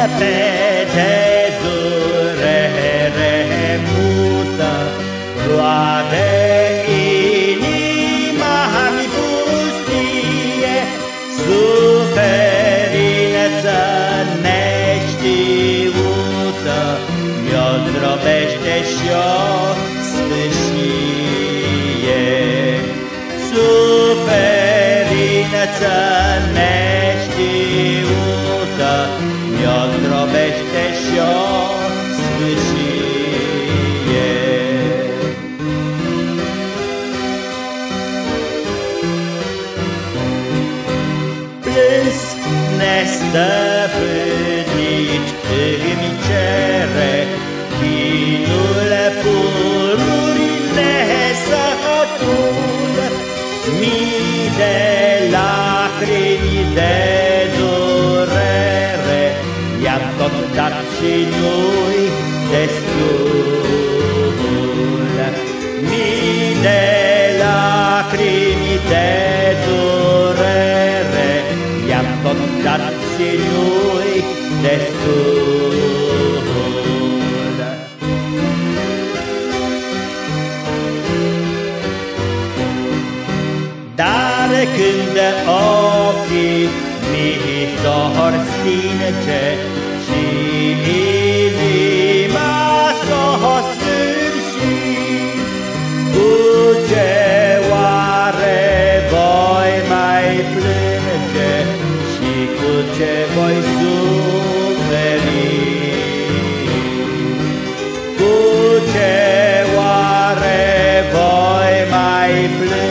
repede durere mută, roade inima mi pustie, suferință neștiută, mi-o zdrobește și-o sfârșie. Suferință mi-o zdrobește și-o sfârșie. Plâns nestăpânit îmi cere Chinul pururile sătul Mii de lacrimi de durere I-am tot dat și nu-i destul Mii de lacrimi de durere I-am tot dat și nu-i destul Dar când ochii Mihisor stinge și inima s-o sfârși. Cu ce oare voi mai plânge și cu ce voi suferi? Cu ce oare voi mai plânge